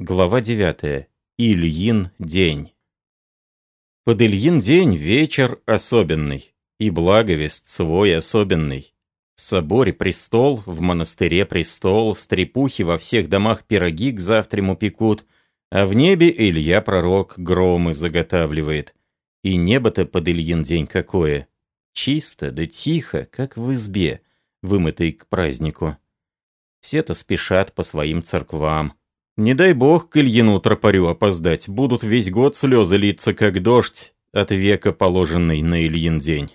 Глава 9. Ильин день. Под Ильин день вечер особенный, и благовест свой особенный. В соборе престол, в монастыре престол, стрепухи во всех домах пироги к завтраму пекут, а в небе Илья пророк громы заготавливает. И небо-то под Ильин день какое! Чисто да тихо, как в избе, вымытой к празднику. Все-то спешат по своим церквам. Не дай бог к Ильину тропарю опоздать, будут весь год слезы литься, как дождь, от века положенный на Ильин день.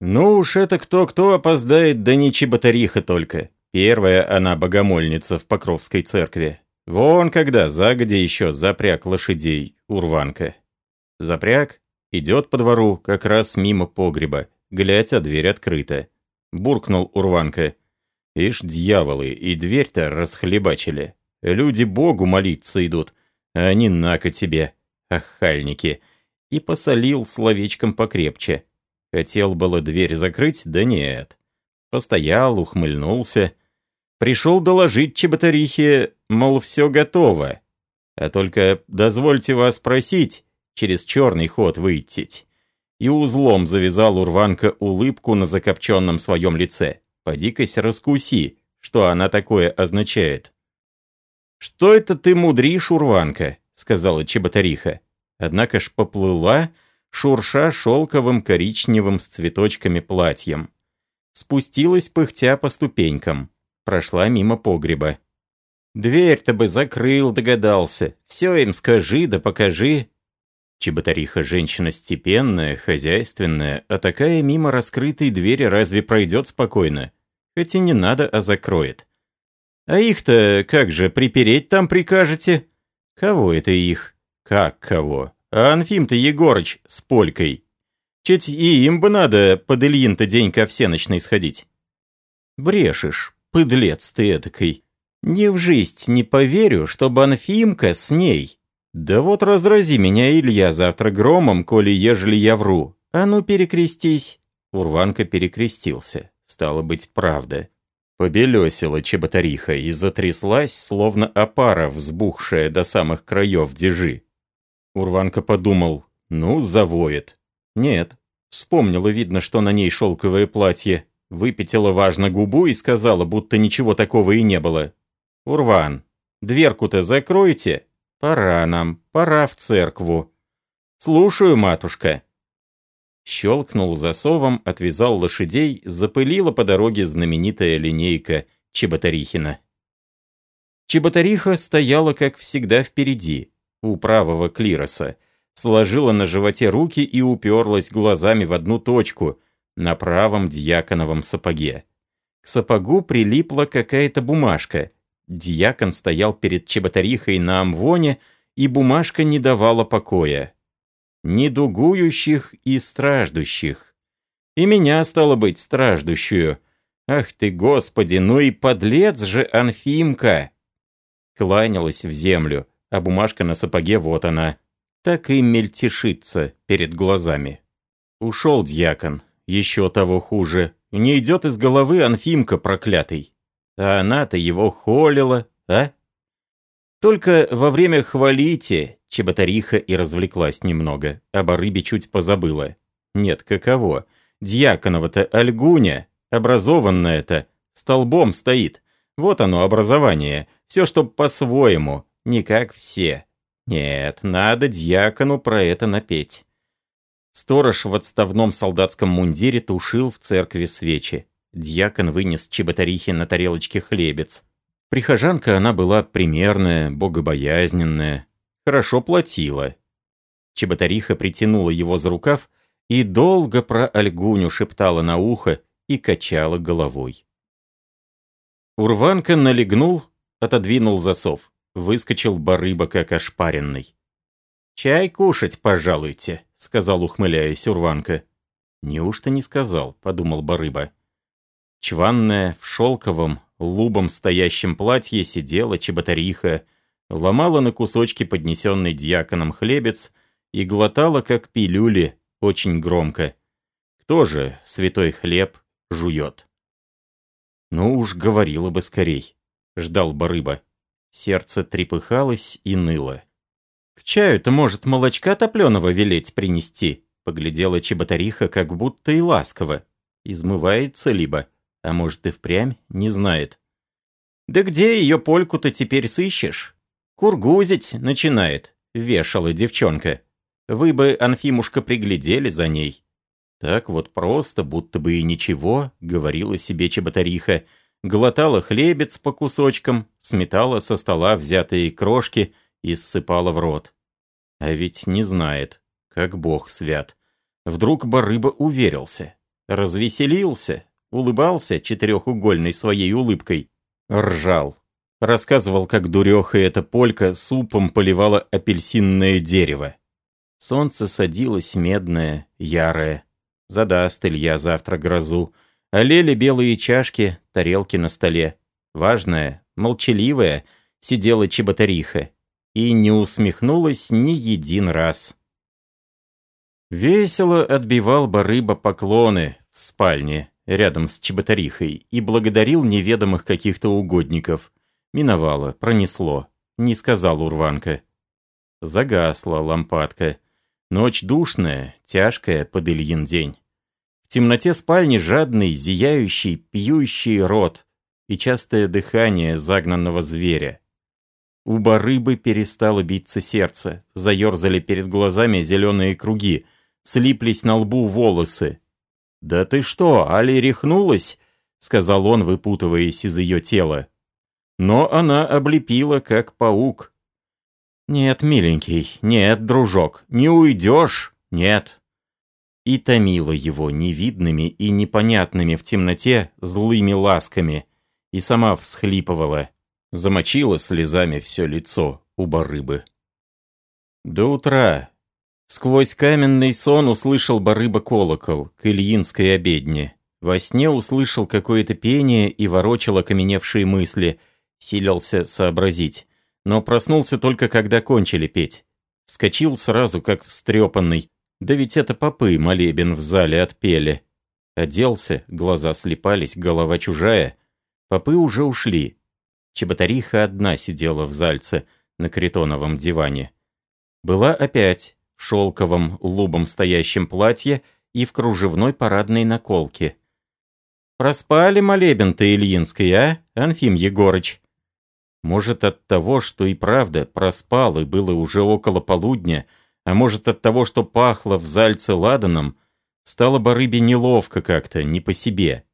Ну уж это кто-кто опоздает, да не чеботариха только. Первая она богомольница в Покровской церкви. Вон когда, загодя еще запряг лошадей, урванка. Запряг, идет по двору, как раз мимо погреба, глядь, а дверь открыта. Буркнул урванка. Ишь, дьяволы, и дверь-то расхлебачили. Люди Богу молиться идут, а они нако тебе, охальники. И посолил словечком покрепче. Хотел было дверь закрыть, да нет. Постоял, ухмыльнулся. Пришел доложить чеботарихе, мол, все готово. А только дозвольте вас просить через черный ход выйти. И узлом завязал урванка улыбку на закопченном своем лице. Поди-кась раскуси, что она такое означает. «Что это ты мудришь, урванка?» — сказала чеботариха. Однако ж поплыла, шурша шелковым коричневым с цветочками платьем. Спустилась пыхтя по ступенькам. Прошла мимо погреба. «Дверь-то бы закрыл, догадался. Все им скажи да покажи». Чеботариха женщина степенная, хозяйственная, а такая мимо раскрытой двери разве пройдет спокойно? Хоть и не надо, а закроет. А их-то как же припереть там прикажете? Кого это их? Как кого? А Анфим-то Егорыч с Полькой. Чуть и им бы надо под Ильин-то день ко всеночной сходить. Брешешь, пыдлец ты этакой. Не в жизнь не поверю, чтобы Анфимка с ней. Да вот разрази меня, Илья, завтра громом, коли ежели я вру. А ну перекрестись. Урванка перекрестился. Стало быть, правда. Побелесила чеботариха и затряслась, словно опара, взбухшая до самых краев дежи. Урванка подумал, ну, завоет. Нет. Вспомнила, видно, что на ней шелковое платье. Выпятила важно губу и сказала, будто ничего такого и не было. «Урван, дверку-то закройте. Пора нам, пора в церкву». «Слушаю, матушка». Щелкнул засовом, отвязал лошадей, запылила по дороге знаменитая линейка Чеботарихина. Чеботариха стояла, как всегда, впереди, у правого клироса, сложила на животе руки и уперлась глазами в одну точку, на правом дьяконовом сапоге. К сапогу прилипла какая-то бумажка. Дьякон стоял перед чеботарихой на амвоне, и бумажка не давала покоя недугующих и страждущих. И меня, стало быть, страждущую. Ах ты, Господи, ну и подлец же Анфимка!» Кланялась в землю, а бумажка на сапоге вот она. Так и мельтешится перед глазами. Ушел дьякон, еще того хуже. Не идет из головы Анфимка проклятый. А она-то его холила, а? Только во время хвалите чеботариха и развлеклась немного, а барыбе чуть позабыла. Нет, каково. Дьяконова-то Альгуня, образованная-то, столбом стоит. Вот оно, образование. Все, чтоб по-своему, не как все. Нет, надо дьякону про это напеть. Сторож в отставном солдатском мундире тушил в церкви свечи. Дьякон вынес чеботарихе на тарелочке хлебец. Прихожанка она была примерная, богобоязненная, хорошо платила. Чеботариха притянула его за рукав и долго про Альгуню шептала на ухо и качала головой. Урванка налегнул, отодвинул засов. Выскочил барыба, как ошпаренный. «Чай кушать, пожалуйте», — сказал, ухмыляясь Урванка. «Неужто не сказал?» — подумал барыба. Чванная, в шелковом, лубом стоящем платье сидела чеботариха, ломала на кусочки поднесенный дьяконом хлебец и глотала, как пилюли, очень громко. Кто же святой хлеб жует? Ну уж говорила бы скорей, ждал барыба. Сердце трепыхалось и ныло. «К чаю-то, может, молочка топленого велеть принести?» Поглядела чеботариха как будто и ласково. Измывается либо, а может и впрямь, не знает. «Да где ее польку-то теперь сыщешь?» «Кургузить начинает», — вешала девчонка. «Вы бы, Анфимушка, приглядели за ней». Так вот просто, будто бы и ничего, говорила себе чеботариха, глотала хлебец по кусочкам, сметала со стола взятые крошки и ссыпала в рот. А ведь не знает, как бог свят. Вдруг барыба уверился, развеселился, улыбался четырехугольной своей улыбкой, ржал. Рассказывал, как дуреха эта полька супом поливала апельсинное дерево. Солнце садилось медное, ярое. Задаст Илья завтра грозу. Олели белые чашки, тарелки на столе. Важная, молчаливая, сидела чеботариха. И не усмехнулась ни един раз. Весело отбивал барыба поклоны в спальне рядом с чеботарихой и благодарил неведомых каких-то угодников. Миновало, пронесло, не сказал Урванка. Загасла лампадка. Ночь душная, тяжкая под Ильин день. В темноте спальни жадный, зияющий, пьющий рот и частое дыхание загнанного зверя. У барыбы перестало биться сердце, заерзали перед глазами зеленые круги, слиплись на лбу волосы. «Да ты что, Али рехнулась?» — сказал он, выпутываясь из ее тела. Но она облепила, как паук. «Нет, миленький, нет, дружок, не уйдешь, нет». И томила его невидными и непонятными в темноте злыми ласками, и сама всхлипывала, замочила слезами все лицо у барыбы. До утра. Сквозь каменный сон услышал барыба колокол к Ильинской обедне. Во сне услышал какое-то пение и ворочал окаменевшие мысли, силился сообразить но проснулся только когда кончили петь. Вскочил сразу, как встрепанный. Да ведь это попы молебен в зале отпели. Оделся, глаза слепались, голова чужая. Попы уже ушли. Чеботариха одна сидела в зальце на критоновом диване. Была опять в шелковом лубом стоящем платье и в кружевной парадной наколке. «Проспали молебен-то Ильинской, а, Анфим Егорыч?» Может, от того, что и правда проспал, и было уже около полудня, а может, от того, что пахло в зальце ладаном, стало бы рыбе неловко как-то, не по себе.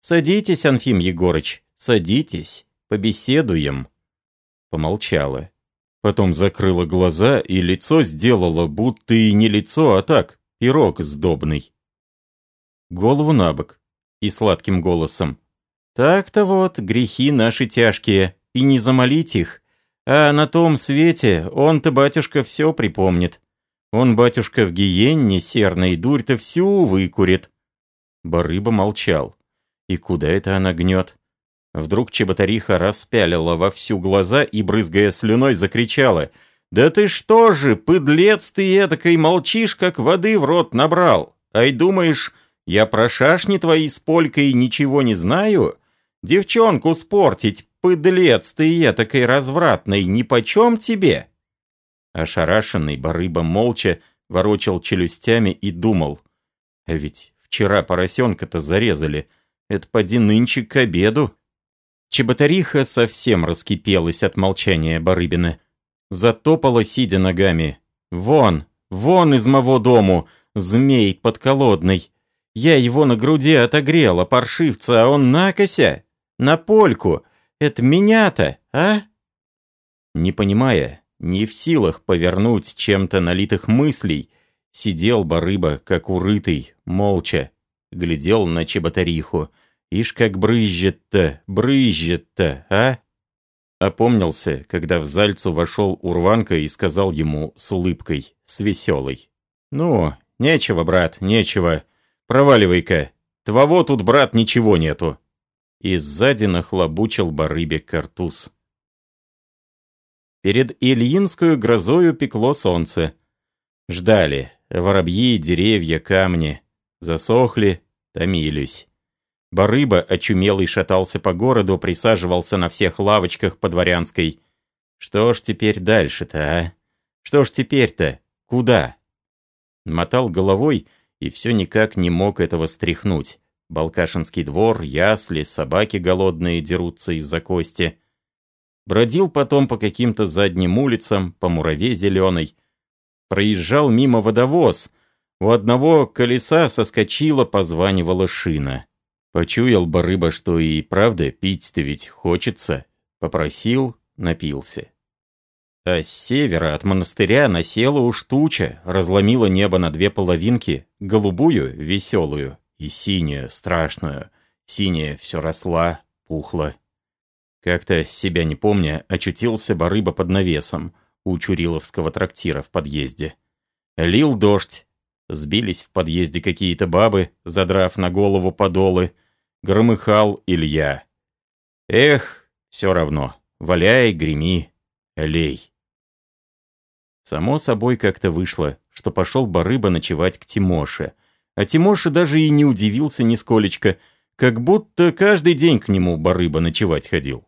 «Садитесь, Анфим Егорыч, садитесь, побеседуем». Помолчала. Потом закрыла глаза, и лицо сделала, будто и не лицо, а так, пирог сдобный. Голову на бок и сладким голосом. «Так-то вот, грехи наши тяжкие, и не замолить их. А на том свете он-то, батюшка, все припомнит. Он, батюшка, в гиенне серной дурь-то всю выкурит». Барыба молчал. И куда это она гнет? Вдруг чеботариха распялила во всю глаза и, брызгая слюной, закричала. «Да ты что же, пыдлец ты этакой, молчишь, как воды в рот набрал? Ай, думаешь, я про шашни твои с полькой ничего не знаю? Девчонку спортить, «Пыдлец ты этакой развратный, нипочем тебе!» Ошарашенный барыба молча ворочал челюстями и думал. «А ведь вчера поросенка-то зарезали. Это поди нынче к обеду». Чеботариха совсем раскипелась от молчания Барыбина. Затопала, сидя ногами. «Вон, вон из моего дому, змей подколодный. Я его на груди отогрела, паршивца, а он накося, на польку. Это меня-то, а?» Не понимая, не в силах повернуть чем-то налитых мыслей, сидел барыба, как урытый, молча, глядел на чеботариху. Ишь, как брызжет-то, брызжет-то, а? Опомнился, когда в Зальцу вошел Урванка и сказал ему с улыбкой, с веселой. «Ну, нечего, брат, нечего. Проваливай-ка. Твоего тут, брат, ничего нету и сзади нахлобучил барыбе картуз. Перед Ильинскую грозою пекло солнце. Ждали. Воробьи, деревья, камни. Засохли, томились. Барыба, очумелый, шатался по городу, присаживался на всех лавочках по дворянской. Что ж теперь дальше-то, а? Что ж теперь-то? Куда? Мотал головой и все никак не мог этого стряхнуть. Балкашинский двор, ясли, собаки голодные дерутся из-за кости. Бродил потом по каким-то задним улицам, по мураве зеленой. Проезжал мимо водовоз. У одного колеса соскочила, позванивала шина. Почуял бы рыба, что и правда пить-то ведь хочется. Попросил, напился. А с севера от монастыря насела уж туча, разломила небо на две половинки, голубую, веселую, и синюю, страшную. Синяя все росла, пухла. Как-то, себя не помня, очутился барыба под навесом у Чуриловского трактира в подъезде. Лил дождь. Сбились в подъезде какие-то бабы, задрав на голову подолы. Громыхал Илья. Эх, все равно. Валяй, греми, лей. Само собой как-то вышло, что пошел барыба ночевать к Тимоше. А Тимоша даже и не удивился нисколечко, как будто каждый день к нему барыба ночевать ходил.